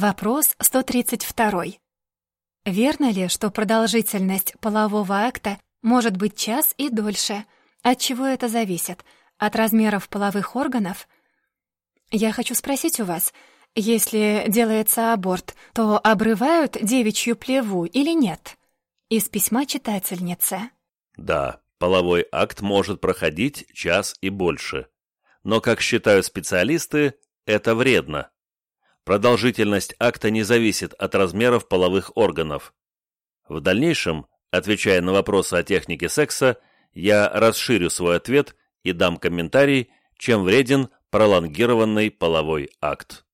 Вопрос 132. Верно ли, что продолжительность полового акта может быть час и дольше? От чего это зависит? От размеров половых органов? Я хочу спросить у вас, если делается аборт, то обрывают девичью плеву или нет? Из письма читательницы. Да, половой акт может проходить час и больше. Но, как считают специалисты, это вредно. Продолжительность акта не зависит от размеров половых органов. В дальнейшем, отвечая на вопросы о технике секса, я расширю свой ответ и дам комментарий, чем вреден пролонгированный половой акт.